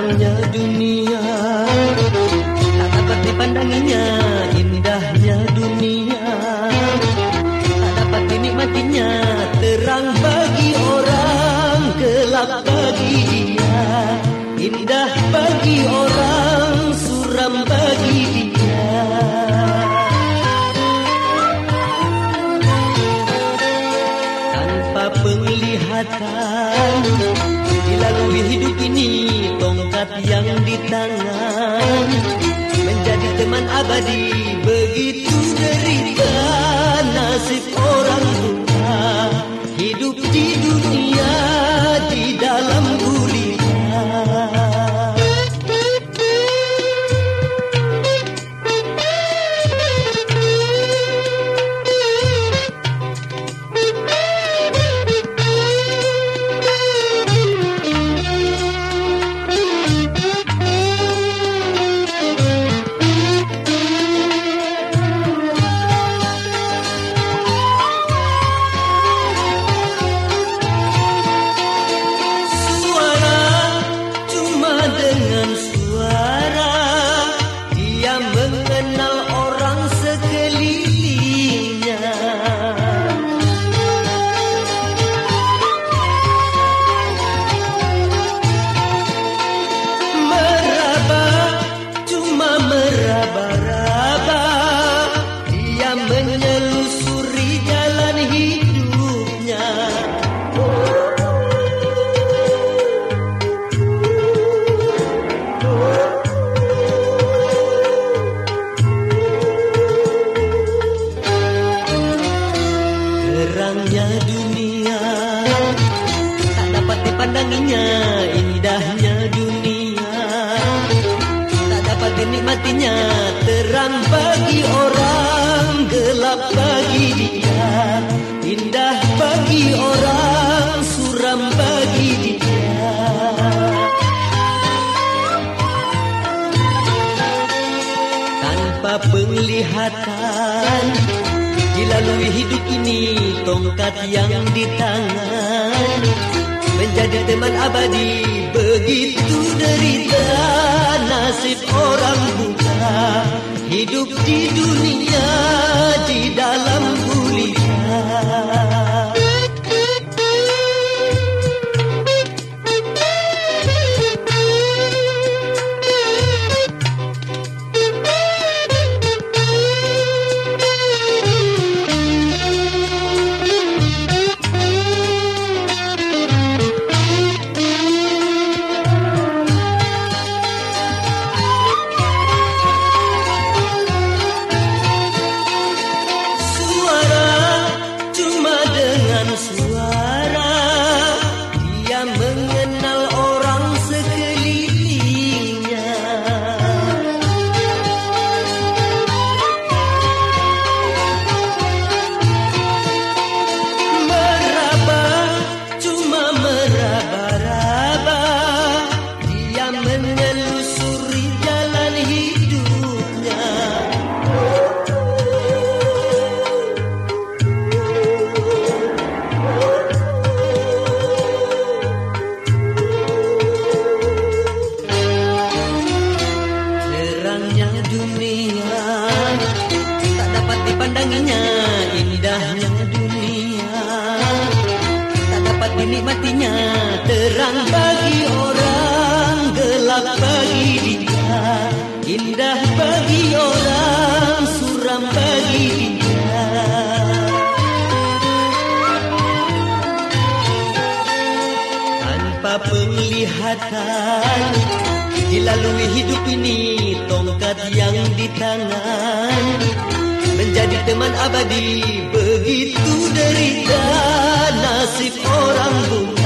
Terangnya dunia Tak dapat dipandanginya Indahnya dunia. Tak dapat dinikmatinya Terang bagi orang Gelap bagi dia. Indah bagi orang Suram bagi dia. Tanpa penglihatan Dilalui hidup ini Tongkat yang di tangan Menjadi teman abadi Terangnya dunia. Tak dapat dipandanginya Indahnya dunia. Tak dapat dinikmatinya Terang bagi orang Gelap bagi dia. Indah bagi orang Suram bagi dia. Tanpa penglihatan Dilalui hidup ini tongkat yang di tangan Menjadi teman abadi begitu derita. Nasib orang buta Hidup di dunia di dalam gulita Tak dapat dipandanginya Indahnya dunia. Tak dapat dinikmatinya Terang bagi orang Gelap bagi dia. Indah bagi orang Suram bagi dia. Tanpa penglihatan Dilalui hidup ini tongkat yang di tangan. Menjadi teman abadi begitu derita Nasib orang buta